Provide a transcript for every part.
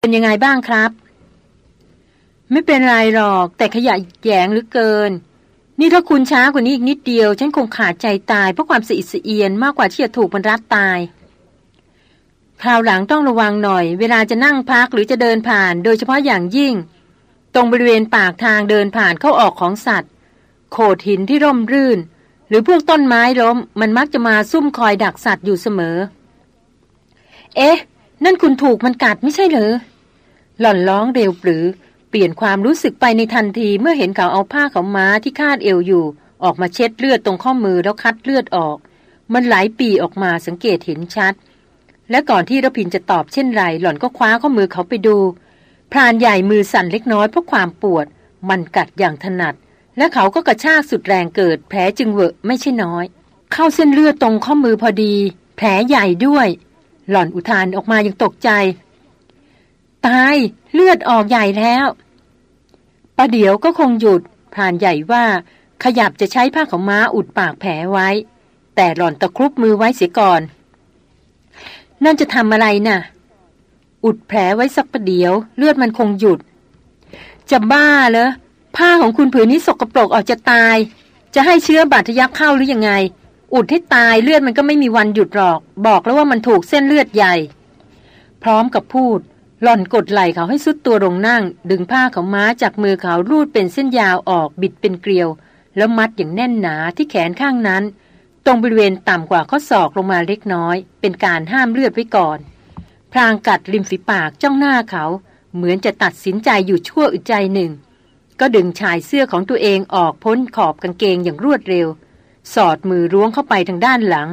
เป็นยังไงบ้างครับ ไม่เป็นไรหรอก แต่ขยะแยงหรือเกิน นี่ถ้าคุณช้ากว่านี้อีกนิดเดียว ฉันคงขาดใจตายเพราะความสะอิสเอียนมากกว่าที่จะถูกมันรัดตาย คราวหลังต้องระวังหน่อย เวลาจะนั่งพักหรือจะเดินผ่าน โดยเฉพาะอย่างยิ่ง ตรงบริเวณปากทางเดินผ่านเข้าออกของสัตว์ โขดหินที่ร่มรื่น หรือพวกต้นไม้ล้ม มันมักจะมาซุ่มคอยดักสัตว์อยู่เสมอ เอ๊ะ นั่นคุณถูกมันกัดไม่ใช่เหรอ หล่อนร้องเร็วปรือ เปลี่ยนความรู้สึกไปในทันทีเมื่อเห็นเขาเอาผ้าเขาม้าที่คาดเอวอยู่ ออกมาเช็ดเลือดตรงข้อมือแล้วคัดเลือดออก มันไหลปีออกมาสังเกตเห็นชัด และก่อนที่ระพินจะตอบเช่นไร หล่อนก็คว้าข้อมือเขาไปดู พรานใหญ่มือสั่นเล็กน้อยเพราะความปวด มันกัดอย่างถนัด และเขาก็กระชากสุดแรงเกิด แผลจึงเวอะไม่ใช่น้อย เข้าเส้นเลือดตรงข้อมือพอดี แผลใหญ่ด้วย หล่อนอุทานออกมาอย่างตกใจ ตายเลือดออกใหญ่แล้วประเดี๋ยวก็คงหยุดพรานใหญ่ว่าขยับจะใช้ผ้าขาวม้าอุดปากแผลไว้ แต่หล่อนตะครุบมือไว้เสียก่อน นั่นจะทำอะไรนะ่ะ อุดแผลไว้สักประเดี๋ยว เลือดมันคงหยุด จะบ้าเหรอผ้าของคุณผืนนี้สกปรกออกจะตาย จะให้เชื้อบาดทะยักเข้าหรือยังไง อุดให้ตายเลือดมันก็ไม่มีวันหยุดหรอก บอกแล้วว่ามันถูกเส้นเลือดใหญ่ พร้อมกับพูด หล่อนกดไหล่เขาให้สุดตัวลงนั่ง ดึงผ้าเขาม้าจากมือเขารูดเป็นเส้นยาวออกบิดเป็นเกลียว แล้วมัดอย่างแน่นหนาที่แขนข้างนั้น ตรงบริเวณต่ำกว่าข้อศอกลงมาเล็กน้อย เป็นการห้ามเลือดไว้ก่อน พรางกัดริมฝีปากจ้องหน้าเขา เหมือนจะตัดสินใจอยู่ชั่วอึดใจหนึ่ง ก็ดึงชายเสื้อของตัวเองออกพ้นขอบกางเกงอย่างรวดเร็ว สอดมือล้วงเข้าไปทางด้านหลัง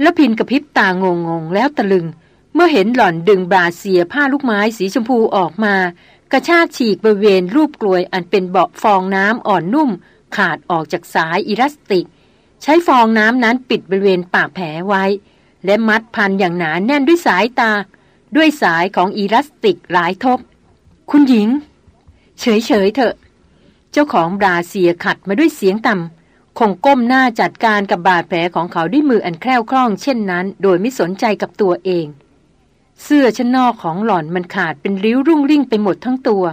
แล้วพินกระพริบตางงงๆแล้วตะลึง เมื่อเห็นหล่อนดึงบราเซียผ้าลูกไม้สีชมพูออกมา กระชากฉีกบริเวณรูปกลวยอันเป็นเบาะฟองน้ำอ่อนนุ่ม ขาดออกจากสายอิลาสติก ใช้ฟองน้ำนั้นปิดบริเวณปากแผลไว้ และมัดพันอย่างหนาแน่นด้วยสายตา ด้วยสายของอีลาสติกหลายทบ คุณหญิง เฉยๆเถอะ เจ้าของบราเซียขัดมาด้วยเสียงต่ำคงก้มหน้าจัดการกับบาดแผลของเขาด้วยมืออันแคล่วคล่อง เช่นนั้น โดยไม่สนใจกับตัวเอง เสื้อชั้นนอกของหล่อนมันขาดเป็นริ้วรุ่งริ่งไปหมดทั้งตัว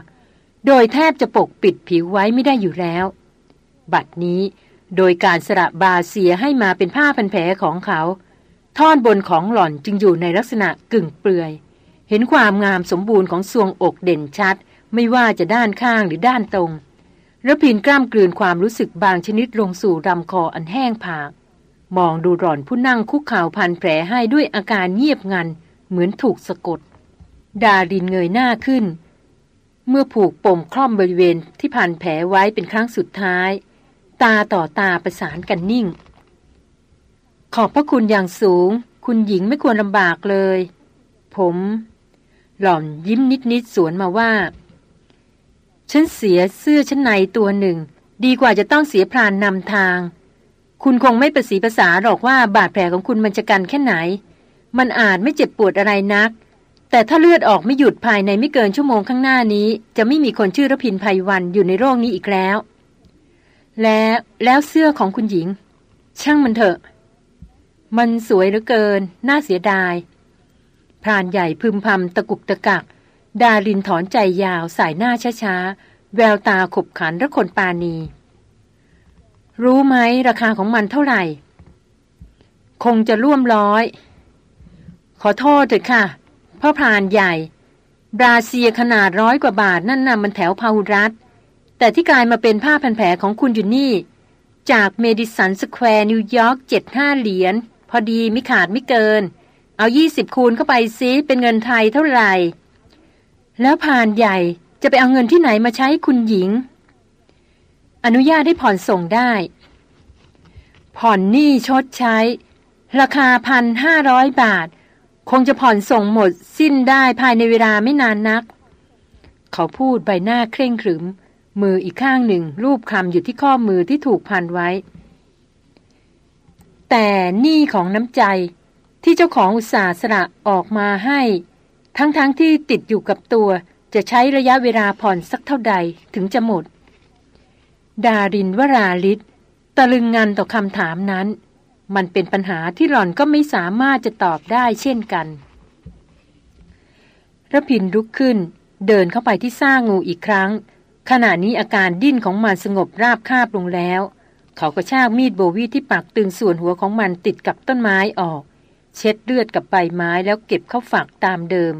โดยแทบจะปกปิดผิวไว้ไม่ได้อยู่แล้ว บัดนี้โดยการสระบาเซียให้มาเป็นผ้าพันแผลของเขา ท่อนบนของหล่อนจึงอยู่ในลักษณะกึ่งเปลือย เห็นความงามสมบูรณ์ของทรวงอกเด่นชัด ไม่ว่าจะด้านข้างหรือด้านตรงระพินกล้ามกลืนความรู้สึกบางชนิดลงสู่ลำคออันแห้งผาก มองดูหล่อนผู้นั่งคุกเข่าพันแผลให้ด้วยอาการเงียบงัน เหมือนถูกสะกด ดาดินเงยหน้าขึ้น เมื่อผูกปมคล่อมบริเวณที่พันแผลไว้เป็นครั้งสุดท้าย ตาต่อตาประสานกันนิ่ง ขอบพระคุณอย่างสูง คุณหญิงไม่ควรลำบากเลย ผม หล่อนยิ้มนิดๆสวนมาว่า ฉันเสียเสื้อชั้นในตัวหนึ่ง ดีกว่าจะต้องเสียพรานนำทางคุณคงไม่ประสีภาษาหรอกว่าบาดแผลของคุณมันจะกันแค่ไหน มันอาจไม่เจ็บปวดอะไรนัก แต่ถ้าเลือดออกไม่หยุดภายในไม่เกินชั่วโมงข้างหน้านี้ จะไม่มีคนชื่อรพินภัยวันอยู่ในโรคนี้อีกแล้ว แล้วแล้วเสื้อของคุณหญิง ช่างมันเถอะ มันสวยเหลือเกิน น่าเสียดาย พรานใหญ่พึมพำตะกุกตะกัก ดารินถอนใจยาวสายหน้าช้าๆ แววตาขบขันระคนปานี รู้ไหมราคาของมันเท่าไหร่ คงจะร่วมร้อย ขอโทษเถอะค่ะพ่อพรานใหญ่ brassiere ขนาดร้อยกว่าบาทนั่นน่ะมันแถวพาหุรัดแต่ที่กลายมาเป็นผ้าพันแผลของคุณอยู่นี่ จากเมดิสันสแควร์นิวยอร์กเจ็ดห้าเหรียญ พอดีไม่ขาดไม่เกิน เอายี่สิบคูณเข้าไปซิเป็นเงินไทยเท่าไหร่ แล้วพรานใหญ่จะไปเอาเงินที่ไหนมาใช้คุณหญิง อนุญาตให้ผ่อนส่งได้ ผ่อนหนี้ชดใช้ ราคาพันห้าร้อยบาท คงจะผ่อนส่งหมดสิ้นได้ภายในเวลาไม่นานนัก เขาพูดใบหน้าเคร่งขรึม มืออีกข้างหนึ่งรูปคำอยู่ที่ข้อมือที่ถูกพันไว้ แต่หนี้ของน้ำใจที่เจ้าของอุตสาห์สละออกมาให้ ทั้งๆทที่ติดอยู่กับตัวจะใช้ระยะเวลาผ่อนสักเท่าใดถึงจะหมด ดารินวราลิศตะลึงงันต่อคำถามนั้น มันเป็นปัญหาที่หล่อนก็ไม่สามารถจะตอบได้เช่นกันระพินลุกขึ้น เดินเข้าไปที่ซ่างูอีกครั้ง ขณะนี้อาการดิ้นของมันสงบราบคาบลงแล้ว เขาก็ชากมีดโบวีที่ปักตึงส่วนหัวของมันติดกับต้นไม้ออก เช็ดเลือดกับใบไม้แล้วเก็บเข้าฝักตามเดิม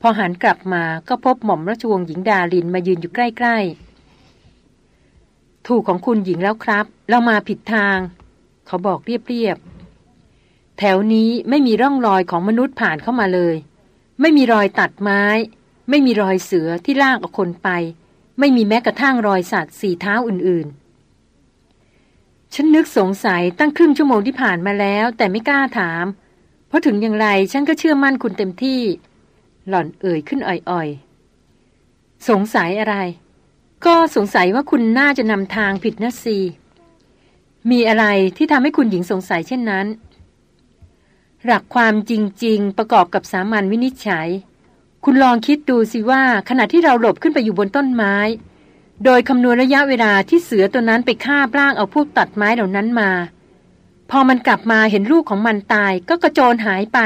พอหันกลับมาก็พบหม่อมราชวงศ์หญิงดาลินมายืนอยู่ใกล้ ๆ ถูกของคุณหญิงแล้วครับ เรามาผิดทาง เขาบอกเรียบๆ แถวนี้ไม่มีร่องรอยของมนุษย์ผ่านเข้ามาเลย ไม่มีรอยตัดไม้ ไม่มีรอยเสือที่ลากเอาคนไป ไม่มีแม้กระทั่งรอยสัตว์สี่เท้าอื่นๆ ฉันนึกสงสัยตั้งครึ่งชั่วโมงที่ผ่านมาแล้ว แต่ไม่กล้าถาม เพราะถึงอย่างไรฉันก็เชื่อมั่นคุณเต็มที่ หล่อนเอ่ยขึ้นอ่อยๆ สงสัยอะไรก็สงสัยว่าคุณน่าจะนำทางผิดนะซี มีอะไรที่ทำให้คุณหญิงสงสัยเช่นนั้น หลักความจริง ๆ ประกอบกับสามัญวินิจฉัย คุณลองคิดดูสิว่าขณะที่เราหลบขึ้นไปอยู่บนต้นไม้ โดยคำนวณระยะเวลาที่เสือตัวนั้นไปฆ่าร่างเอาพวกตัดไม้เหล่านั้นมา พอมันกลับมาเห็นลูกของมันตายก็กระโจนหายไป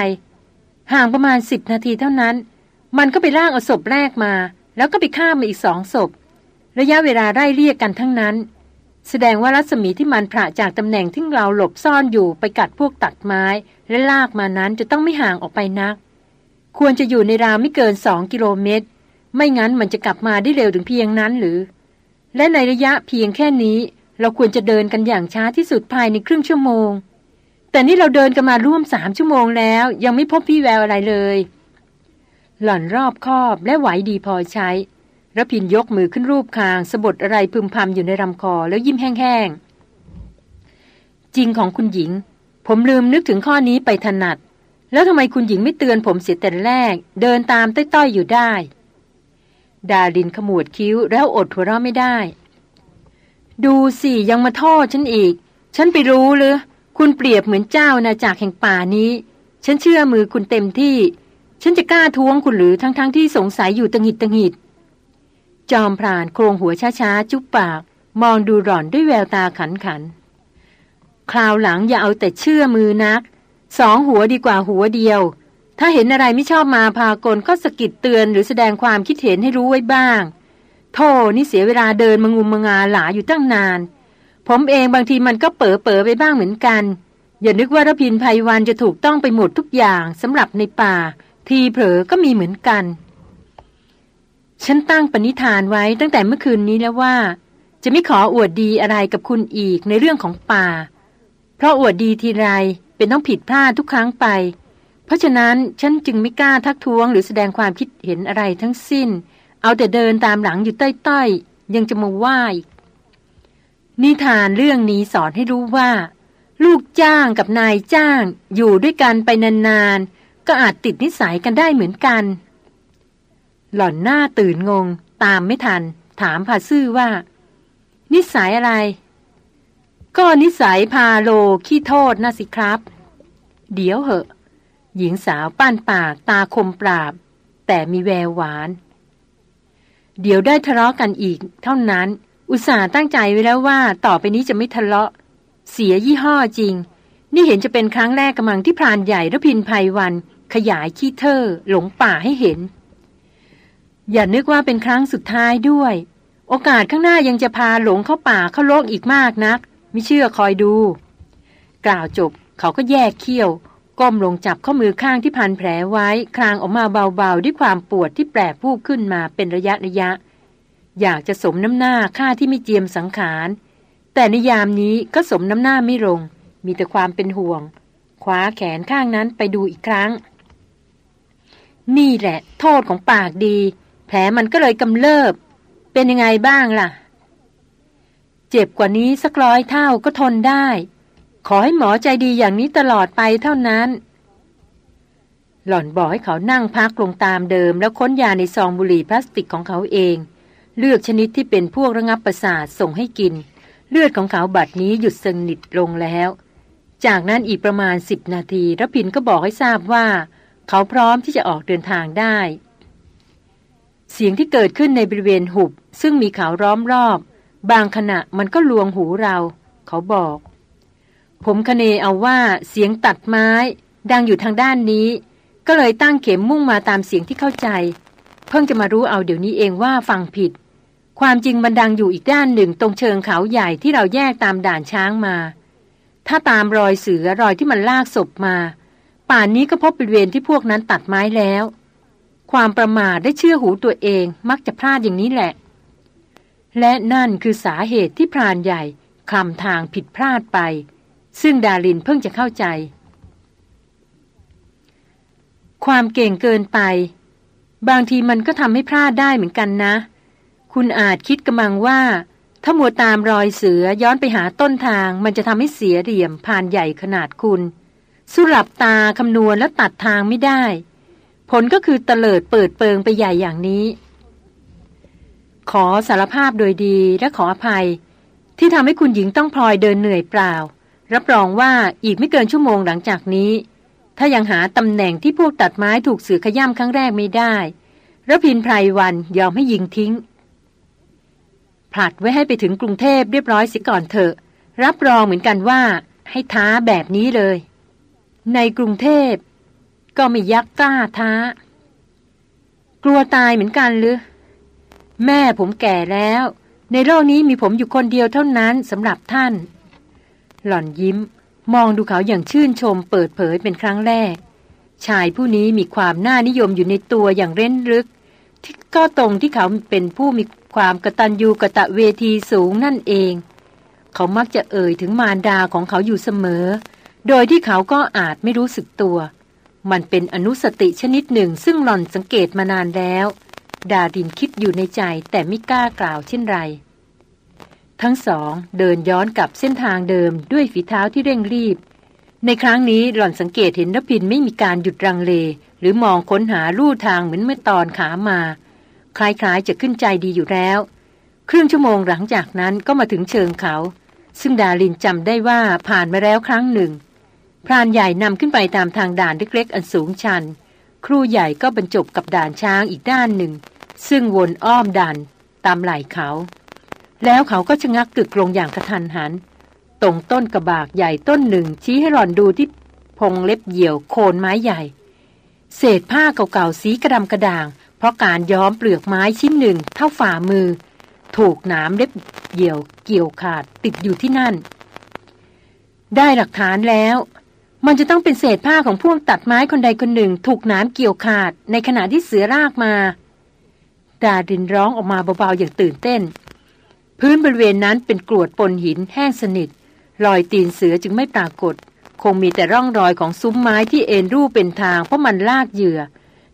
ห่างประมาณสิบนาทีเท่านั้น มันก็ไปล่างเอาศพแรกมา แล้วก็ไปฆ่ามาอีกสองศพ ระยะเวลาไล่เรียกกันทั้งนั้น แสดงว่ารัศมีที่มันผ่าจากตำแหน่งที่เราหลบซ่อนอยู่ไปกัดพวกตัดไม้ และลากมานั้นจะต้องไม่ห่างออกไปนัก ควรจะอยู่ในราวไม่เกินสองกิโลเมตร ไม่งั้นมันจะกลับมาได้เร็วถึงเพียงนั้นหรือ และในระยะเพียงแค่นี้ เราควรจะเดินกันอย่างช้าที่สุดภายในครึ่งชั่วโมง แต่นี่เราเดินกันมาร่วมสามชั่วโมงแล้ว ยังไม่พบพี่แววอะไรเลย หล่อนรอบคอบและไหวดีพอใช้ ระพินยกมือขึ้นรูปคางสะบดอะไรพึมพำอยู่ในลำคอแล้วยิ้มแห้งๆ จริงของคุณหญิง ผมลืมนึกถึงข้อนี้ไปถนัด แล้วทำไมคุณหญิงไม่เตือนผมเสียแต่แรก เดินตามต้อยๆอยู่ได้ ดาลินขมวดคิ้วแล้วอดหัวเราะไม่ได้ ดูสิยังมาโทษฉันอีก ฉันไปรู้เลยคุณเปรียบเหมือนเจ้านาจากแห่งป่านี้ ฉันเชื่อมือคุณเต็มที่ ฉันจะกล้าท้วงคุณหรือทั้งๆทที่สงสัยอยู่ตะงิดตะงิด จอมพรานโครงหัวช้าๆ จุ๊บปาก มองดูหล่อนด้วยแววตาขันขัน คราวหลังอย่าเอาแต่เชื่อมือนัก สองหัวดีกว่าหัวเดียว ถ้าเห็นอะไรไม่ชอบมาพากลก็สกิดเตือนหรือแสดงความคิดเห็นให้รู้ไว้บ้างโทนี่เสียเวลาเดินมางุมมางาหลาอยู่ตั้งนาน ผมเองบางทีมันก็เป๋อเป๋อไปบ้างเหมือนกัน อย่านึกว่ารพินภัยวันจะถูกต้องไปหมดทุกอย่างสำหรับในป่า ทีเผลอก็มีเหมือนกัน ฉันตั้งปณิธานไว้ตั้งแต่เมื่อคืนนี้แล้วว่า จะไม่ขออวดดีอะไรกับคุณอีกในเรื่องของป่า เพราะอวดดีทีไรเป็นต้องผิดพลาดทุกครั้งไป เพราะฉะนั้นฉันจึงไม่กล้าทักท้วงหรือแสดงความคิดเห็นอะไรทั้งสิ้น เอาแต่เดินตามหลังอยู่ใต้ๆยังจะมาว่าอีกนิทานเรื่องนี้สอนให้รู้ว่า ลูกจ้างกับนายจ้าง อยู่ด้วยกันไปนานๆก็อาจติดนิสัยกันได้เหมือนกัน หล่อนหน้าตื่นงง ตามไม่ทัน ถามพาซื่อว่า นิสัยอะไร ก็นิสัยพาโลขี้โทษนะสิครับ เดี๋ยวเหอะ หญิงสาวป้านปากตาคมปราบ แต่มีแววหวาน เดี๋ยวได้ทะเลาะกันอีก เท่านั้น อุตส่าห์ตั้งใจไว้แล้วว่า ต่อไปนี้จะไม่ทะเลาะ เสียยี่ห้อจริง นี่เห็นจะเป็นครั้งแรกกำลังที่พรานใหญ่ระพินภัยวัน ขยายขี้เทอหลงป่าให้เห็น อย่านึกว่าเป็นครั้งสุดท้ายด้วย โอกาสข้างหน้ายังจะพาหลงเข้าป่าเข้าโลกอีกมากนัก ไม่เชื่อคอยดู กล่าวจบเขาก็แยกเขี้ยว ก้มลงจับข้อมือข้างที่พันแผลไว้ คลางออกมาเบาๆ ด้วยความปวดที่แปรผูบขึ้นมาเป็นระยะระยะ อยากจะสมน้ำหน้าข้าที่ไม่เจียมสังขาร แต่ในยามนี้ก็สมน้ำหน้าไม่ลง มีแต่ความเป็นห่วงคว้าแขนข้างนั้นไปดูอีกครั้ง นี่แหละ โทษของปากดี ลมันก็เลยกำเริบ เป็นยังไงบ้างล่ะ เจ็บกว่านี้สักร้อยเท่าก็ทนได้ ขอให้หมอใจดีอย่างนี้ตลอดไปเท่านั้น หล่อนบอกให้เขานั่งพักลงตามเดิม แล้วค้นยาในซองบุหรี่พลาสติกของเขาเอง เลือกชนิดที่เป็นพวกระงับประสาทส่งให้กิน เลือดของเขาบัดนี้หยุดสนิทลงแล้ว จากนั้นอีกประมาณสิบนาทีรพินก็บอกให้ทราบว่า เขาพร้อมที่จะออกเดินทางได้ เสียงที่เกิดขึ้นในบริเวณหุบ ซึ่งมีเขาร้อมรอบ บางขณะมันก็ลวงหูเรา เขาบอก ผมคเนเอาว่าเสียงตัดไม้ ดังอยู่ทางด้านนี้ ก็เลยตั้งเข็มมุ่งมาตามเสียงที่เข้าใจ เพิ่งจะมารู้เอาเดี๋ยวนี้เองว่าฟังผิด ความจริงบันดังอยู่อีกด้านหนึ่งตรงเชิงเขาใหญ่ที่เราแยกตามด่านช้างมา ถ้าตามรอยเสือรอยที่มันลากศพมา ป่านนี้ก็พบบริเวณที่พวกนั้นตัดไม้แล้ว ความประมาทได้เชื่อหูตัวเองมักจะพลาดอย่างนี้แหละ และนั่นคือสาเหตุที่พรานใหญ่คลำทางผิดพลาดไป ซึ่งดารินเพิ่งจะเข้าใจ ความเก่งเกินไป บางทีมันก็ทำให้พลาดได้เหมือนกันนะ คุณอาจคิดกำลังว่า ถ้ามัวตามรอยเสือย้อนไปหาต้นทางมันจะทำให้เสียเหลี่ยมผ่านใหญ่ขนาดคุณ สุรับตาคำนวณแล้วตัดทางไม่ได้ ผลก็คือเตลิดเปิดเปิงไปใหญ่อย่างนี้ ขอสารภาพโดยดีและขออภัย ที่ทำให้คุณหญิงต้องพลอยเดินเหนื่อยเปล่า รับรองว่าอีกไม่เกินชั่วโมงหลังจากนี้ ถ้ายังหาตำแหน่งที่พวกตัดไม้ถูกเสือขย่ำครั้งแรกไม่ได้ระพินไพรวันยอมให้ยิงทิ้งผลัดไว้ให้ไปถึงกรุงเทพเรียบร้อยสิก่อนเถอะ รับรองเหมือนกันว่าให้ท้าแบบนี้เลย ในกรุงเทพ ก็ไม่ยักกล้าท้า กลัวตายเหมือนกันหรือ แม่ผมแก่แล้ว ในโลกนี้มีผมอยู่คนเดียวเท่านั้นสำหรับท่าน หล่อนยิ้ม มองดูเขาอย่างชื่นชมเปิดเผยเป็นครั้งแรก ชายผู้นี้มีความน่านิยมอยู่ในตัวอย่างเร้นลึก ที่ก็ตรงที่เขาเป็นผู้มีความกระตัญญูกระตะเวทีสูงนั่นเอง เขามักจะเอ่ยถึงมารดาของเขาอยู่เสมอ โดยที่เขาก็อาจไม่รู้สึกตัว มันเป็นอนุสติชนิดหนึ่งซึ่งหล่อนสังเกตมานานแล้ว ดาดินคิดอยู่ในใจแต่ไม่กล้ากล่าวเช่นไร ทั้งสองเดินย้อนกลับเส้นทางเดิมด้วยฝีเท้าที่เร่งรีบ ในครั้งนี้หล่อนสังเกตเห็นรพินไม่มีการหยุดรังเล หรือมองค้นหาลู่ทางเหมือนเมื่อตอนขามา คล้ายๆจะขึ้นใจดีอยู่แล้ว ครึ่งชั่วโมงหลังจากนั้นก็มาถึงเชิงเขา ซึ่งดาลินจำได้ว่าผ่านมาแล้วครั้งหนึ่ง พรานใหญ่นำขึ้นไปตามทางด่านเล็กๆ อันสูงชัน ครูใหญ่ก็บรรจบกับด่านช้างอีกด้านหนึ่ง ซึ่งวนอ้อมดันตามไหล่เขา แล้วเขาก็ชะงักกึกลงอย่างกระทันหัน ตรงต้นกระบากใหญ่ต้นหนึ่ง ชี้ให้หล่อนดูที่พงเล็บเหี่ยวโคนไม้ใหญ่ เศษผ้าเก่าๆสีกระดำกระด่าง เพราะการย้อมเปลือกไม้ชิ้นหนึ่ง เท่าฝ่ามือ ถูกน้ำเล็บเหี่ยวเกี่ยวขาดติดอยู่ที่นั่น ได้หลักฐานแล้ว มันจะต้องเป็นเศษผ้าของพวกตัดไม้คนใดคนหนึ่ง ถูกน้ำเกี่ยวขาด ในขณะที่เสือรากมา ดาดินร้องออกมาเบาๆอย่างตื่นเต้น พื้นบริเวณนั้นเป็นกรวดปนหินแห้งสนิท รอยตีนเสือจึงไม่ปรากฏ คงมีแต่ร่องรอยของซุ้มไม้ที่เอ็นรูปเป็นทางเพราะมันลากเหยื่อ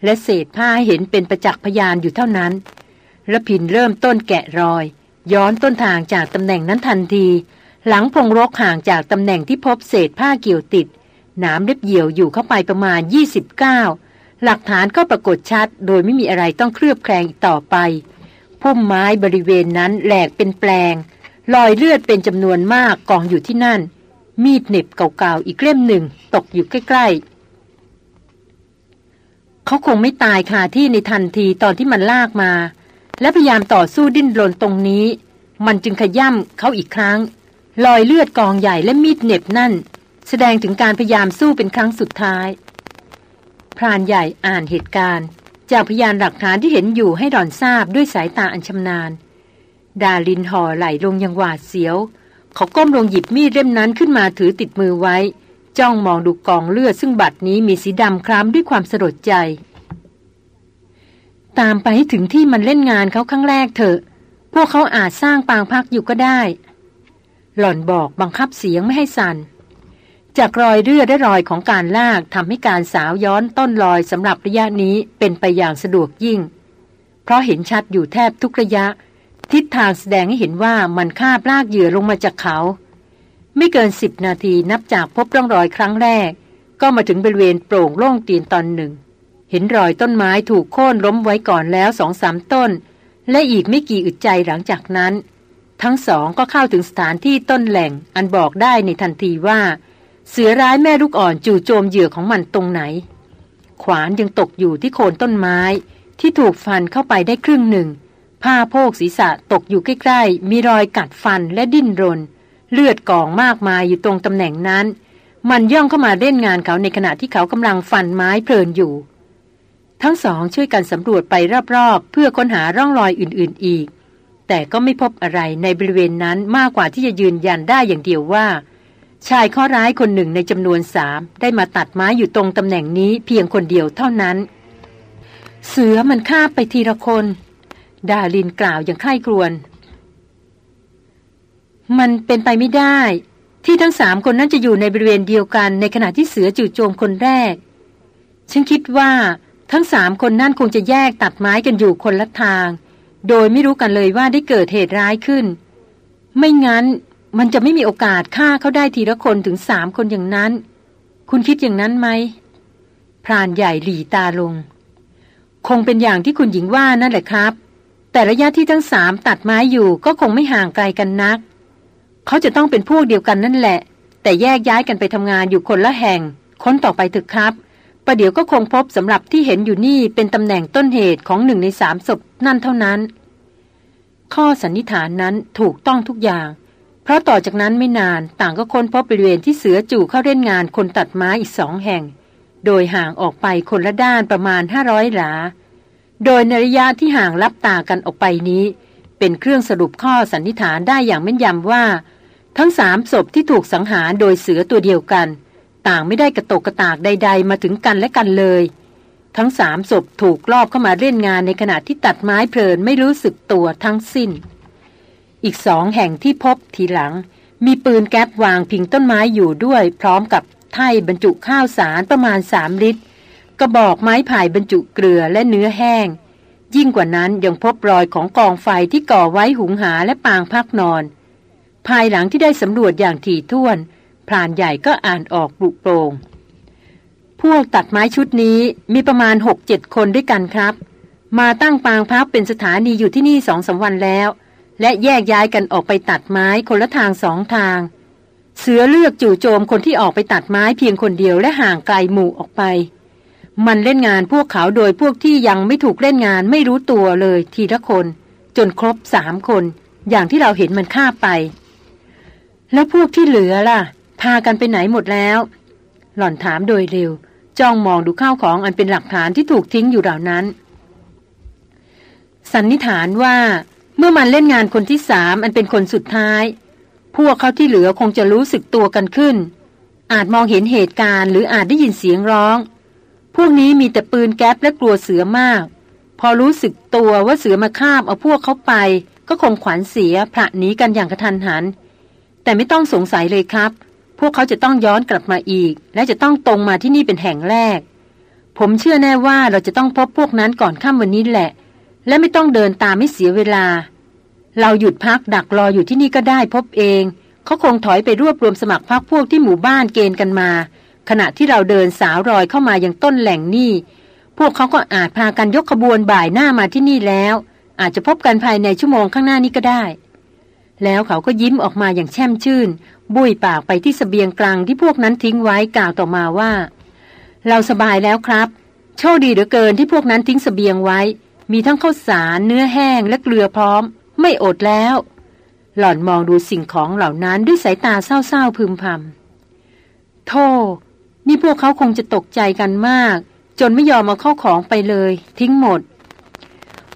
และเศษผ้าเห็นเป็นประจักษ์พยานอยู่เท่านั้นระพินเริ่มต้นแกะรอย ย้อนต้นทางจากตำแหน่งนั้นทันที หลังพงรกห่างจากตำแหน่งที่พบเศษผ้าเกี่ยวติด น้ำเล็บเหี่ยวอยู่เข้าไปประมาณ 29 หลักฐานก็ปรากฏชัด โดยไม่มีอะไรต้องเคลือบแคลงอีกต่อไปพุ่มไม้บริเวณนั้นแหลกเป็นแปลงรอยเลือดเป็นจำนวนมากกองอยู่ที่นั่น มีดเน็บเก่าๆอีกเล่มหนึ่งตกอยู่ใกล้ๆ เขาคงไม่ตายคาที่ในทันทีตอนที่มันลากมา และพยายามต่อสู้ดิ้นรนตรงนี้ มันจึงขย่ำเขาอีกครั้ง รอยเลือดกองใหญ่และมีดเน็บนั่น แสดงถึงการพยายามสู้เป็นครั้งสุดท้าย พรานใหญ่อ่านเหตุการณ์ จากพยานหลักฐานที่เห็นอยู่ให้ดอนทราบด้วยสายตาอันชำนาญ ดาลินห่อไหลลงยังหวาดเสียว เขาก้มลงหยิบมีดเล่มนั้นขึ้นมาถือติดมือไว้ จ้องมองดูกองเลือดซึ่งบัดนี้มีสีดำคล้ำด้วยความสลดใจ ตามไปให้ถึงที่มันเล่นงานเขาครั้งแรกเถอะ พวกเขาอาจสร้างปางพักอยู่ก็ได้ หล่อนบอกบังคับเสียงไม่ให้สัน่น จากรอยเลือดและรอยของการลากทำให้การสาวย้อนต้นรอยสำหรับระยะนี้เป็นไปอย่างสะดวกยิ่ง เพราะเห็นชัดอยู่แทบทุกระยะ ทิศทางแสดงให้เห็นว่ามันคาบลากเหยื่อลงมาจากเขา ไม่เกินสิบนาทีนับจากพบร่องรอยครั้งแรก ก็มาถึงบริเวณโปร่งโล่งเตียนตอนหนึ่ง เห็นรอยต้นไม้ถูกโค่นล้มไว้ก่อนแล้วสองสามต้น และอีกไม่กี่อึดใจหลังจากนั้น ทั้งสองก็เข้าถึงสถานที่ต้นแหล่งอันบอกได้ในทันทีว่า เสือร้ายแม่ลูกอ่อนจู่โจมเหยื่อของมันตรงไหน ขวานยังตกอยู่ที่โคนต้นไม้ที่ถูกฟันเข้าไปได้ครึ่งหนึ่ง ผ้าโพกศีรษะตกอยู่ใกล้ๆ มีรอยกัดฟันและดิ้นรน เลือดกองมากมายอยู่ตรงตำแหน่งนั้น มันย่องเข้ามาเล่นงานเขาในขณะที่เขากำลังฟันไม้เพลินอยู่ ทั้งสองช่วยกันสำรวจไปรอบๆ เพื่อค้นหาร่องรอยอื่นๆอีก แต่ก็ไม่พบอะไรในบริเวณนั้นมากกว่าที่จะยืนยันได้อย่างเดียวว่า ชายข้อร้ายคนหนึ่งในจำนวนสามได้มาตัดไม้อยู่ตรงตำแหน่งนี้เพียงคนเดียวเท่านั้น เสือมันฆ่าไปทีละคน ดาลินกล่าวอย่างไข้ครวนมันเป็นไปไม่ได้ ที่ทั้งสามคนนั้นจะอยู่ในบริเวณเดียวกัน ในขณะที่เสือจู่โจมคนแรก ฉันคิดว่าทั้งสามคนนั่นคงจะแยกตัดไม้กันอยู่คนละทาง โดยไม่รู้กันเลยว่าได้เกิดเหตุร้ายขึ้น ไม่งั้น มันจะไม่มีโอกาสฆ่าเขาได้ทีละคนถึงสามคนอย่างนั้น คุณคิดอย่างนั้นไหมพรานใหญ่หลีตาลง คงเป็นอย่างที่คุณหญิงว่านั่นแหละครับ แต่ระยะที่ทั้งสามตัดไม้อยู่ก็คงไม่ห่างไกลกันนัก เขาจะต้องเป็นพวกเดียวกันนั่นแหละ แต่แยกย้ายกันไปทำงานอยู่คนละแห่ง ค้นต่อไปถอะครับประเดี๋ยวก็คงพบสำหรับที่เห็นอยู่นี่เป็นตำแหน่งต้นเหตุของหนึ่งในสามศพนั่นเท่านั้น ข้อสันนิษฐานนั้นถูกต้องทุกอย่าง ราะต่อจากนั้นไม่นานต่างก็ค้นพบบริเวณที่เสือจู่เข้าเล่นงานคนตัดไม้อีกสองแห่ง โดยห่างออกไปคนละด้านประมาณห้าร้อยหลา โดยในระยะที่ห่างลับตากันออกไปนี้ เป็นเครื่องสรุปข้อสันนิษฐานได้อย่างแม่นยำว่า ทั้งสามศพที่ถูกสังหารโดยเสือตัวเดียวกัน ต่างไม่ได้กระตกกระตากใด ๆ มาถึงกันและกันเลย ทั้งสามศพถูกลอบเข้ามาเล่นงานในขณะที่ตัดไม้เพลินไม่รู้สึกตัวทั้งสิ้น อีกสองแห่งที่พบทีหลัง มีปืนแก๊ปวางพิงต้นไม้อยู่ด้วยพร้อมกับไถ่บรรจุข้าวสารประมาณสามลิตร กระบอกไม้ไผ่บรรจุเกลือและเนื้อแห้ง ยิ่งกว่านั้นยังพบรอยของกองไฟที่ก่อไว้หุงหาและปางพักนอน ภายหลังที่ได้สำรวจอย่างถี่ถ้วนพรานใหญ่ก็อ่านออกปลุกโปรง พวกตัดไม้ชุดนี้มีประมาณหกเจ็ดคนด้วยกันครับ มาตั้งปางพักเป็นสถานีอยู่ที่นี่สองสาวันแล้ว และแยกย้ายกันออกไปตัดไม้คนละทางสองทาง เสือเลือกจู่โจมคนที่ออกไปตัดไม้เพียงคนเดียวและห่างไกลหมู่ออกไป มันเล่นงานพวกเขาโดยพวกที่ยังไม่ถูกเล่นงานไม่รู้ตัวเลยทีละคน จนครบสามคน อย่างที่เราเห็นมันฆ่าไป แล้วพวกที่เหลือล่ะ พากันไปไหนหมดแล้ว หล่อนถามโดยเร็ว จ้องมองดูข้าวของอันเป็นหลักฐานที่ถูกทิ้งอยู่เหล่านั้นสันนิษฐานว่า เมื่อมันเล่นงานคนที่สามอันเป็นคนสุดท้าย พวกเขาที่เหลือคงจะรู้สึกตัวกันขึ้น อาจมองเห็นเหตุการณ์หรืออาจได้ยินเสียงร้อง พวกนี้มีแต่ปืนแก๊ปและกลัวเสือมาก พอรู้สึกตัวว่าเสือมาคาบเอาพวกเขาไป ก็คงขวัญเสียพระหนีกันอย่างกระทันหัน แต่ไม่ต้องสงสัยเลยครับ พวกเขาจะต้องย้อนกลับมาอีก และจะต้องตรงมาที่นี่เป็นแห่งแรก ผมเชื่อแน่ว่าเราจะต้องพบพวกนั้นก่อนค่ำวันนี้แหละ และไม่ต้องเดินตามไม่เสียเวลา เราหยุดพักดักรออยู่ที่นี่ก็ได้พบเอง เขาคงถอยไปรวบรวมสมัครพักพวกที่หมู่บ้านเกณฑ์กันมา ขณะที่เราเดินสาวรอยเข้ามาอย่างต้นแหล่งนี่ พวกเขาก็อาจพากันยกขบวนบ่ายหน้ามาที่นี่แล้ว อาจจะพบกันภายในชั่วโมงข้างหน้านี้ก็ได้ แล้วเขาก็ยิ้มออกมาอย่างแช่มชื่น บุยปากไปที่สเสบียงกลางที่พวกนั้นทิ้งไว้กล่าวต่อมาว่า เราสบายแล้วครับ โชคดีเหลือเกินที่พวกนั้นทิ้งสเสบียงไว้ มีทั้งข้าวสารเนื้อแห้งและเกลือพร้อม ไม่อดแล้ว หล่อนมองดูสิ่งของเหล่านั้นด้วยสายตาเศร้าๆพึมพำโธ่นี่พวกเขาคงจะตกใจกันมาก จนไม่ยอมเอาเข้าของไปเลย ทิ้งหมด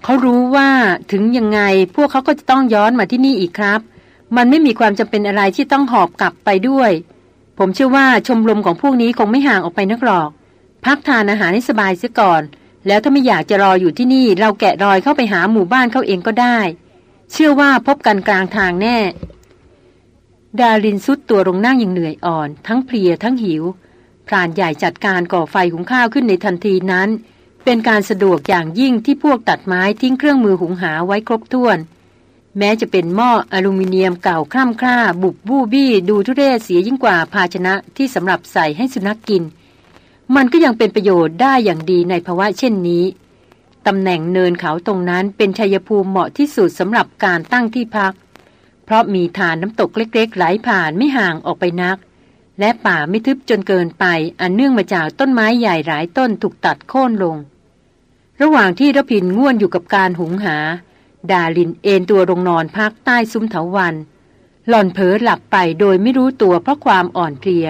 เขารู้ว่าถึงยังไงพวกเขาก็จะต้องย้อนมาที่นี่อีกครับ มันไม่มีความจำเป็นอะไรที่ต้องหอบกลับไปด้วย ผมเชื่อว่าชมรมของพวกนี้คงไม่ห่างออกไปนักหรอก พักทานอาหารให้สบายเสียก่อน แล้วถ้าไม่อยากจะรออยู่ที่นี่ เราแกะรอยเข้าไปหาหมู่บ้านเขาเองก็ได้ เชื่อว่าพบกันกลางทางแน่ ดารินสุดตัวลงนั่งอย่างเหนื่อยอ่อน ทั้งเพลียทั้งหิว พรานใหญ่จัดการก่อไฟหุงข้าวขึ้นในทันทีนั้น เป็นการสะดวกอย่างยิ่งที่พวกตัดไม้ทิ้งเครื่องมือหุงหาไว้ครบถ้วน แม้จะเป็นหม้ออลูมิเนียมเก่าคล่ำคร่า บุบบู้บี้ ดูทุเรศเสียยิ่งกว่าภาชนะที่สำหรับใส่ให้สุนัขกกิน มันก็ยังเป็นประโยชน์ได้อย่างดีในภาวะเช่นนี้ ตำแหน่งเนินเขาตรงนั้นเป็นชัยภูมิเหมาะที่สุดสำหรับการตั้งที่พัก เพราะมีฐานน้ำตกเล็กๆ ไหลผ่านไม่ห่างออกไปนัก และป่าไม่ทึบจนเกินไปอันเนื่องมาจากต้นไม้ใหญ่หลายต้นถูกตัดโค่นลง ระหว่างที่รพินง่วนอยู่กับการหุงหา ดาลินเอนตัวลงนอนพักใต้ซุ้มเถาวัน หล่อนเผลอหลับไปโดยไม่รู้ตัวเพราะความอ่อนเพลีย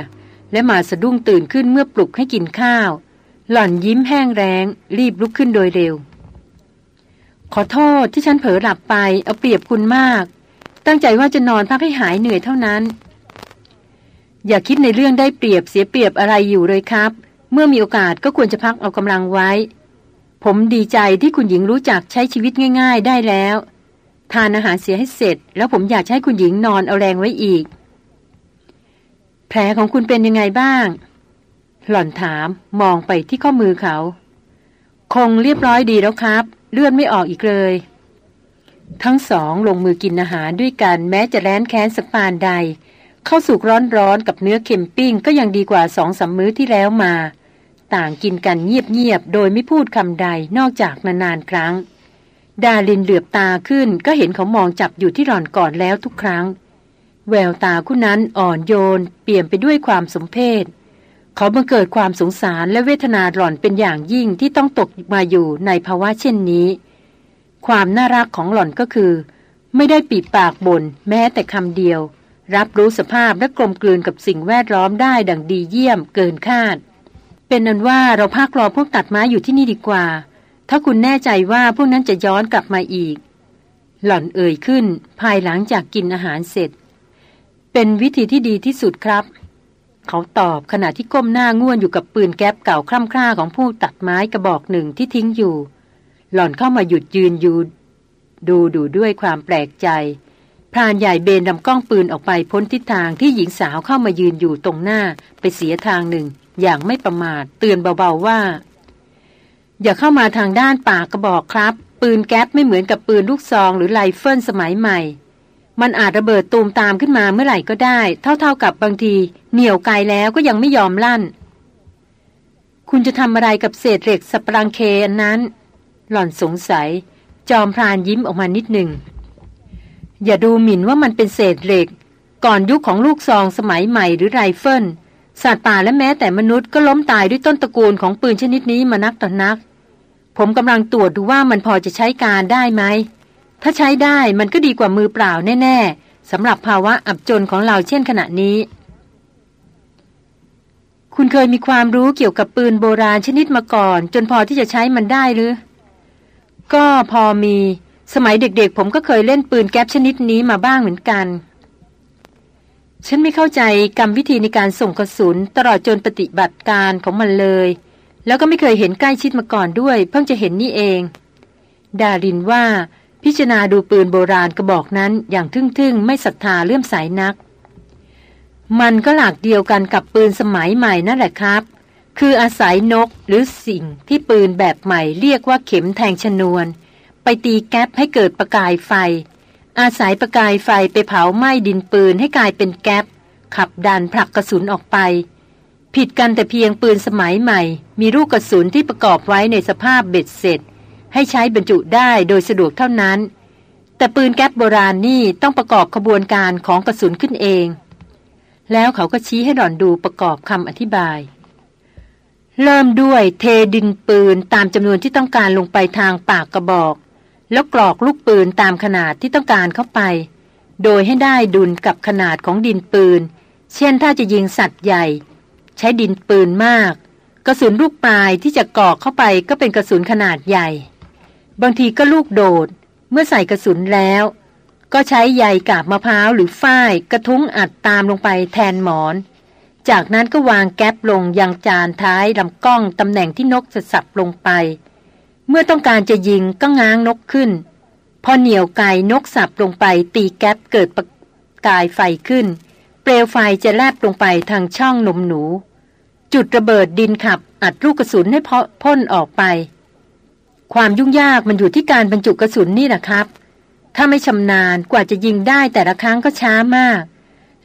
และมาสะดุ้งตื่นขึ้นเมื่อปลุกให้กินข้าว หล่อนยิ้มแห้งแรงรีบลุกขึ้นโดยเร็ว ขอโทษที่ฉันเผลอหลับไปเอาเปรียบคุณมาก ตั้งใจว่าจะนอนพักให้หายเหนื่อยเท่านั้น อย่าคิดในเรื่องได้เปรียบเสียเปรียบอะไรอยู่เลยครับ เมื่อมีโอกาสก็ควรจะพักเอากำลังไว้ ผมดีใจที่คุณหญิงรู้จักใช้ชีวิตง่าย ๆ ได้แล้ว ทานอาหารเสียให้เสร็จ แล้วผมอยากให้คุณหญิงนอนเอาแรงไว้อีก แผลของคุณเป็นยังไงบ้าง หล่อนถามมองไปที่ข้อมือเขา คงเรียบร้อยดีแล้วครับ เลื่อดไม่ออกอีกเลย ทั้งสองลงมือกินอาหารด้วยกันแม้จะแร้นแค้นสักปานใด เข้าสุกร้อนๆกับเนื้อเค็มปิ้งก็ยังดีกว่าสองสามมื้อที่แล้วมา ต่างกินกันเงียบๆโดยไม่พูดคำใดนอกจากนานๆครั้ง ดาลินเหลือบตาขึ้นก็เห็นเขามองจับอยู่ที่หล่อนก่อนแล้วทุกครั้ง แววตาคู่นั้นอ่อนโยน เปี่ยมไปด้วยความสมเพช เขาบังเกิดความสงสารและเวทนาหล่อนเป็นอย่างยิ่งที่ต้องตกมาอยู่ในภาวะเช่นนี้ ความน่ารักของหล่อนก็คือ ไม่ได้ปีปากบน่นแม้แต่คำเดียว รับรู้สภาพและกลมกลืนกับสิ่งแวดล้อมได้ดังดีเยี่ยมเกินคาด เป็นนั้นว่าเราพักรอพวกตัดไม้อยู่ที่นี่ดีกว่า ถ้าคุณแน่ใจว่าพวกนั้นจะย้อนกลับมาอีก หล่อนเอ่ยขึ้น ภายหลังจากกินอาหารเสร็จ เป็นวิธีที่ดีที่สุดครับ เขาตอบขณะที่ก้มหน้าง่วนอยู่กับปืนแก๊ปเก่าคล่ำคร่าของผู้ตัดไม้กระบอกหนึ่งที่ทิ้งอยู่ หล่อนเข้ามาหยุดยืนอยู่ดูดูด้วยความแปลกใจพรานใหญ่เบนลำกล้องปืนออกไปพ้นทิศทางที่หญิงสาวเข้ามายืนอยู่ตรงหน้าไปเสียทางหนึ่ง อย่างไม่ประมาทเตือนเบาๆว่า อย่าเข้ามาทางด้านปากกระบอกครับ ปืนแก๊ปไม่เหมือนกับปืนลูกซองหรือไรเฟิลสมัยใหม่ มันอาจระเบิดตูมตามขึ้นมาเมื่อไหร่ก็ได้ เท่าๆกับบางที เหนี่ยวไกลแล้วก็ยังไม่ยอมลั่น คุณจะทำอะไรกับเศษเหล็กสัปะรังเคอันนั้น หล่อนสงสัย จอมพรานยิ้มออกมานิดหนึ่ง อย่าดูหมิ่นว่ามันเป็นเศษเหล็ก ก่อนยุคของลูกซองสมัยใหม่หรือไรเฟิลสัตว์ป่าและแม้แต่มนุษย์ก็ล้มตายด้วยต้นตระกูลของปืนชนิดนี้มานักต่อนนัก ผมกำลังตรวจดูว่ามันพอจะใช้การได้ไหม ถ้าใช้ได้มันก็ดีกว่ามือเปล่าแน่ๆสำหรับภาวะอับจนของเราเช่นขณะนี้ คุณเคยมีความรู้เกี่ยวกับปืนโบราณชนิดมาก่อน จนพอที่จะใช้มันได้หรือ ก็พอมี สมัยเด็กๆ ผมก็เคยเล่นปืนแก๊ปชนิดนี้มาบ้างเหมือนกัน ฉันไม่เข้าใจกรรมวิธีในการส่งกระสุนตลอดจนปฏิบัติการของมันเลย แล้วก็ไม่เคยเห็นใกล้ชิดมาก่อนด้วย เพิ่งจะเห็นนี่เอง ดารินว่า พิจารณาดูปืนโบราณกระบอกนั้นอย่างทึ่งๆ ไม่ศรัทธาเลื่อมใสนัก มันก็หลากเดียวกันกับปืนสมัยใหม่นั่นแหละครับ คืออาศัยนกหรือสิ่งที่ปืนแบบใหม่เรียกว่าเข็มแทงชนวน ไปตีแก๊ปให้เกิดประกายไฟ อาศัยประกายไฟไปเผาไหม้ดินปืนให้กลายเป็นแก๊ปขับดันผลักกระสุนออกไป ผิดกันแต่เพียงปืนสมัยใหม่ มีลูกกระสุนที่ประกอบไว้ในสภาพเบ็ดเสร็จ ให้ใช้บรรจุได้โดยสะดวกเท่านั้น แต่ปืนแก๊ปโบราณนี่ต้องประกอบขบวนการของกระสุนขึ้นเอง แล้วเขาก็ชี้ให้หล่อนดูประกอบคำอธิบาย เริ่มด้วยเทดินปืนตามจำนวนที่ต้องการลงไปทางปากกระบอก แล้วกรอกลูกปืนตามขนาดที่ต้องการเข้าไป โดยให้ได้ดุลกับขนาดของดินปืน เช่นถ้าจะยิงสัตว์ใหญ่ ใช้ดินปืนมากกระสุนลูกปลายที่จะกรอกเข้าไปก็เป็นกระสุนขนาดใหญ่ บางทีก็ลูกโดด เมื่อใส่กระสุนแล้ว ก็ใช้ใยกาบมะพร้าวหรือฝ้ายกระทุ้งอัดตามลงไปแทนหมอน จากนั้นก็วางแก๊ปลงยังจานท้ายลำกล้องตำแหน่งที่นกจะสับลงไป เมื่อต้องการจะยิงก็ง้างนกขึ้น พอเหนี่ยวไกนกสับลงไปตีแก๊ปเกิดประกายไฟขึ้น เปลวไฟจะแลบลงไปทางช่องนมหนู จุดระเบิดดินขับอัดลูกกระสุนให้พ่นออกไป ความยุ่งยากมันอยู่ที่การบรรจุกระสุนนี่แหละครับ ถ้าไม่ชำนาญกว่าจะยิงได้แต่ละครั้งก็ช้ามาก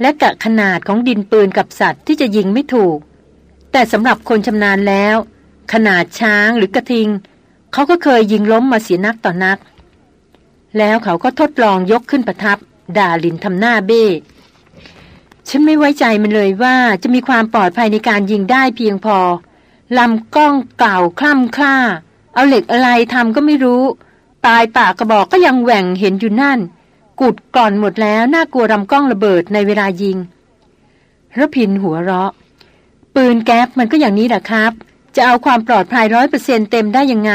และกะขนาดของดินปืนกับสัตว์ที่จะยิงไม่ถูก แต่สำหรับคนชำนาญแล้ว ขนาดช้างหรือกระทิง เขาก็เคยยิงล้มมาเสียนักต่อนัก แล้วเขาก็ทดลองยกขึ้นประทับ ด่าลินทำหน้าเบ้ฉันไม่ไว้ใจมันเลยว่าจะมีความปลอดภัยในการยิงได้เพียงพอลำกล้องเก่าคล่ำคล้า เอาเหล็กอะไรทำก็ไม่รู้ปลายปากกระบอกก็ยังแหว่งเห็นอยู่นั่น กุดก่อนหมดแล้ว น่ากลัวรำกล้องระเบิดในเวลายิงระพินหัวเราะ ปืนแก๊ปมันก็อย่างนี้แหละครับ จะเอาความปลอดภัยร้อยเปอร์เซ็นเต็มได้ยังไง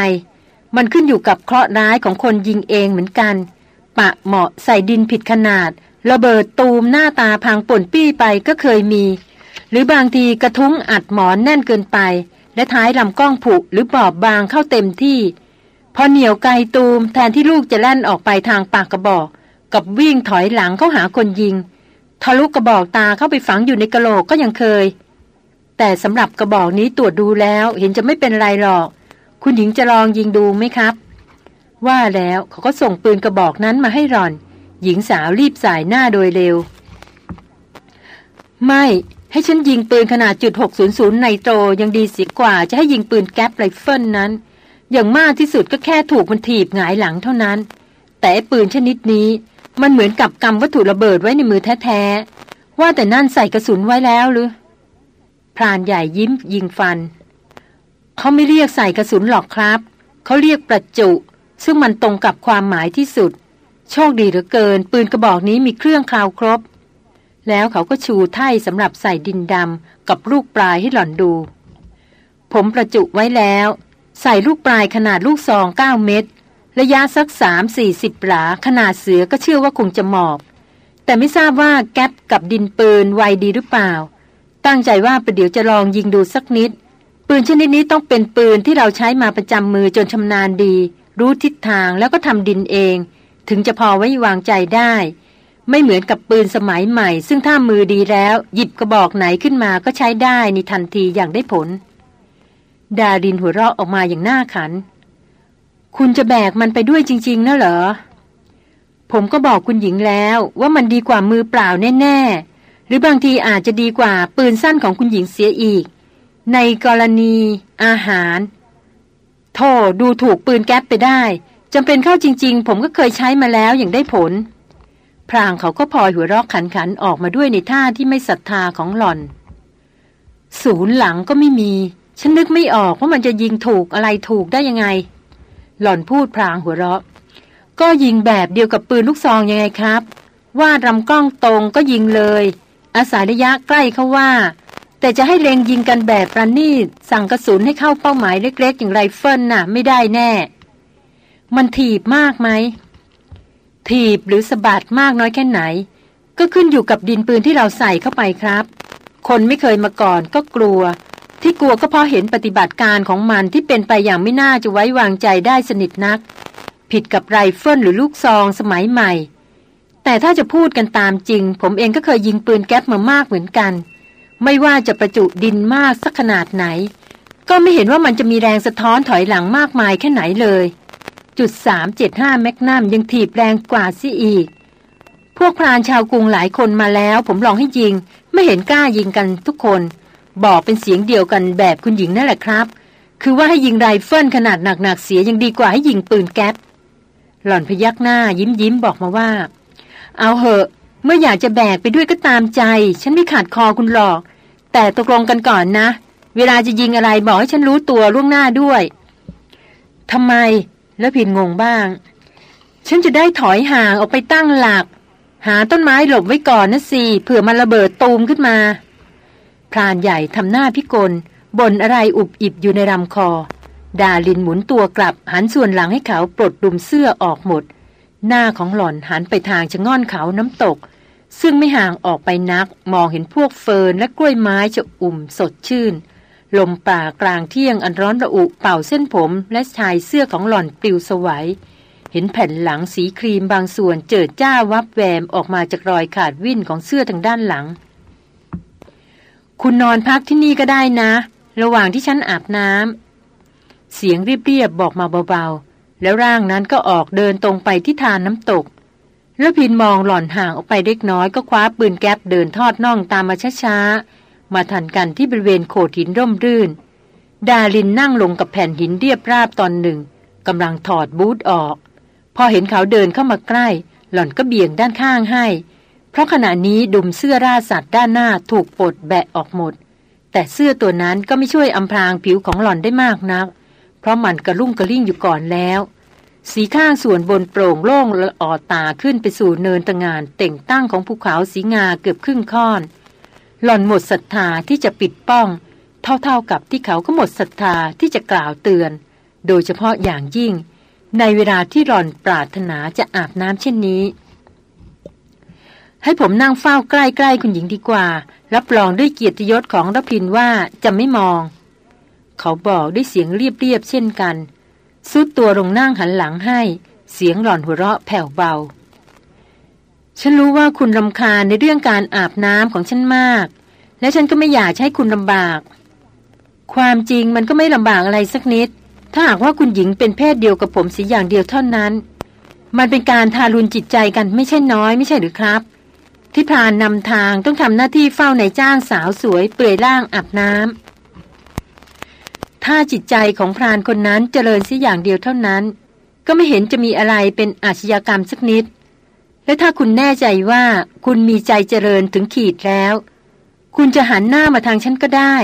มันขึ้นอยู่กับเคราะห์ร้ายของคนยิงเองเหมือนกัน ปะเหมาะใส่ดินผิดขนาด ระเบิดตูมหน้าตาพังป่นปี้ไปก็เคยมี หรือบางทีกระทุ้งอัดหมอนแน่นเกินไป และท้ายลำกล้องผุหรือบอบบางเข้าเต็มที่ พอเหนียวไกลตูมแทนที่ลูกจะแล่นออกไปทางปากกระบอก กับวิ่งถอยหลังเข้าหาคนยิง ทะลุกระบอกตาเข้าไปฝังอยู่ในกระโหลกก็ยังเคย แต่สำหรับกระบอกนี้ตรวจดูแล้วเห็นจะไม่เป็นไรหรอก คุณหญิงจะลองยิงดูไหมครับ ว่าแล้วเขาก็ส่งปืนกระบอกนั้นมาให้หล่อน หญิงสาวรีบส่ายหน้าโดยเร็ว ไม่ ให้ฉันยิงปืนขนาดจุด600ไนโตรยังดีเสียกว่าจะให้ยิงปืนแก๊ปไรเฟิลนั้น อย่างมากที่สุดก็แค่ถูกมันถีบหงายหลังเท่านั้น แต่ปืนชนิดนี้มันเหมือนกับกำวัตถุระเบิดไว้ในมือแท้ๆ ว่าแต่นั่นใส่กระสุนไว้แล้วหรือ พรานใหญ่ยิ้มยิงฟัน เขาไม่เรียกใส่กระสุนหรอกครับ เขาเรียกประจุ ซึ่งมันตรงกับความหมายที่สุด โชคดีเหลือเกิน ปืนกระบอกนี้มีเครื่องคราวครบ แล้วเขาก็ชูไถ่สำหรับใส่ดินดำกับลูกปลายให้หล่อนดู ผมประจุไว้แล้ว ใส่ลูกปลายขนาดลูกซองเก้าเม็ดระยะสักสามสี่สิบหลาขนาดเสือก็เชื่อว่าคงจะหมอบ แต่ไม่ทราบว่าแก๊ปกับดินปืนไวดีหรือเปล่า ตั้งใจว่าประเดี๋ยวจะลองยิงดูสักนิด ปืนชนิดนี้ต้องเป็นปืนที่เราใช้มาประจำมือจนชำนาญดี รู้ทิศทางแล้วก็ทำดินเอง ถึงจะพอไว้วางใจได้ ไม่เหมือนกับปืนสมัยใหม่ ซึ่งถ้ามือดีแล้ว หยิบกระบอกไหนขึ้นมาก็ใช้ได้ในทันทีอย่างได้ผล ดาดินหัวเราะออกมาอย่างน่าขัน คุณจะแบกมันไปด้วยจริง ๆนะเหรอ ผมก็บอกคุณหญิงแล้วว่ามันดีกว่ามือเปล่าแน่ ๆ หรือบางทีอาจจะดีกว่าปืนสั้นของคุณหญิงเสียอีก ในกรณีอาหารโธ่ดูถูกปืนแก๊ปไปได้จำเป็นเข้าจริง ๆ ผมก็เคยใช้มาแล้วอย่างได้ผล พรางเขาก็พลอยหัวรอกขันขันออกมาด้วยในท่าที่ไม่ศรัทธาของหล่อน ศูนย์หลังก็ไม่มี ฉันนึกไม่ออกว่ามันจะยิงถูกอะไรถูกได้ยังไง หล่อนพูดพลางหัวเราะ ก็ยิงแบบเดียวกับปืนลูกซองยังไงครับ ว่าลำกล้องตรงก็ยิงเลย อาศัยระยะใกล้เขาว่า แต่จะให้เล็งยิงกันแบบประณีตสั่งกระสุนให้เข้าเป้าหมายเล็กๆ อย่างไรเฟิลน่ะ ไม่ได้แน่ มันถีบมากไหม ถีบหรือสะบัดมากน้อยแค่ไหน ก็ขึ้นอยู่กับดินปืนที่เราใส่เข้าไปครับ คนไม่เคยมาก่อนก็กลัว ที่กลัวก็เพราะเห็นปฏิบัติการของมันที่เป็นไปอย่างไม่น่าจะไว้วางใจได้สนิทนัก ผิดกับไรเฟิลหรือลูกซองสมัยใหม่ แต่ถ้าจะพูดกันตามจริง ผมเองก็เคยยิงปืนแก๊ปมามากเหมือนกัน ไม่ว่าจะประจุดินมากสักขนาดไหน ก็ไม่เห็นว่ามันจะมีแรงสะท้อนถอยหลังมากมายแค่ไหนเลย 375 แมกนัมยังถีบแรงกว่าซิอีก พวกพรานชาวกรุงหลายคนมาแล้ว ผมลองให้ยิง ไม่เห็นกล้ายิงกันทุกคน บอกเป็นเสียงเดียวกันแบบคุณหญิงนั่นแหละครับ คือว่าให้ยิงไรเฟิลขนาดหนักๆเสียยังดีกว่าให้ยิงปืนแก๊ปหล่อนพยักหน้ายิ้มยิ้มบอกมาว่า เอาเหอะ เมื่ออยากจะแบกไปด้วยก็ตามใจ ฉันไม่ขาดคอคุณหรอก แต่ตกลงกันก่อนนะ เวลาจะยิงอะไรบอกให้ฉันรู้ตัวล่วงหน้าด้วยทำไม แล้วผินงงบ้าง ฉันจะได้ถอยห่างออกไปตั้งหลัก หาต้นไม้หลบไว้ก่อนนะสิเผื่อมันระเบิดตูมขึ้นมา พรานใหญ่ทำหน้าพิกลบ่นอะไรอุบอิบอยู่ในลำคอ ดาลินหมุนตัวกลับหันส่วนหลังให้เขาปลดดุมเสื้อออกหมด หน้าของหล่อนหันไปทางชะง่อนเขาน้ำตก ซึ่งไม่ห่างออกไปนัก มองเห็นพวกเฟิร์นและกล้วยไม้จะอุ่มสดชื่น ลมป่ากลางเที่ยงอันร้อนระอุเป่าเส้นผมและชายเสื้อของหล่อนปลิวสวัยเห็นแผ่นหลังสีครีมบางส่วนเจิดจ้าวับแวมออกมาจากรอยขาดวิ่นของเสื้อทางด้านหลัง คุณนอนพักที่นี่ก็ได้นะ ระหว่างที่ฉันอาบน้ำเสียงเรียบๆบอกมาเบาๆ แล้วร่างนั้นก็ออกเดินตรงไปที่ทานน้ำตกแล้วพินมองหล่อนห่างออกไปเล็กน้อยก็คว้าปืนแก๊ปเดินทอดน่องตามมาช้าๆ มาทันกันที่บริเวณโขดหินร่มรื่น ดาลินนั่งลงกับแผ่นหินเรียบราบตอนหนึ่งกำลังถอดบูทออก พอเห็นเขาเดินเข้ามาใกล้ หล่อนก็เบี่ยงด้านข้างให้ เพราะขณะนี้ดุมเสื้อราสัตว์ด้านหน้าถูกปลดแบะออกหมด แต่เสื้อตัวนั้นก็ไม่ช่วยอำพรางผิวของหล่อนได้มากนัก เพราะมันกระลุ่งกระลิ่งอยู่ก่อนแล้วสีข้างส่วนบนโปร่งโล่งละออตาขึ้นไปสู่เนินตะงาน เต่งตั้งของภูเขาสีงาเกือบครึ่งค่อน หล่อนหมดศรัทธาที่จะปิดป้อง เท่าๆกับที่เขาก็หมดศรัทธาที่จะกล่าวเตือน โดยเฉพาะอย่างยิ่ง ในเวลาที่หล่อนปรารถนาจะอาบน้ำเช่นนี้ ให้ผมนั่งเฝ้าใกล้ๆคุณหญิงดีกว่า รับรองด้วยเกียรติยศของรพินว่าจะไม่มอง เขาบอกด้วยเสียงเรียบๆเช่นกันซุดตัวลงนั่งหันหลังให้ เสียงหล่อนหัวเราะแผ่วเบา ฉันรู้ว่าคุณรำคาญในเรื่องการอาบน้ำของฉันมาก และฉันก็ไม่อยากให้คุณลำบาก ความจริงมันก็ไม่ลำบากอะไรสักนิด ถ้าหากว่าคุณหญิงเป็นเพศเดียวกับผมสีอย่างเดียวเท่านั้น มันเป็นการทารุณจิตใจกันไม่ใช่น้อยไม่ใช่หรือครับ ที่พรานนำทางต้องทำหน้าที่เฝ้าในจ้างสาวสวยเปลือยร่างอาบน้ำถ้าจิตใจของพรานคนนั้นเจริญสิอย่างเดียวเท่านั้น ก็ไม่เห็นจะมีอะไรเป็นอาชญากรรมสักนิด และถ้าคุณแน่ใจว่าคุณมีใจเจริญถึงขีดแล้ว คุณจะหันหน้ามาทางฉันก็ได้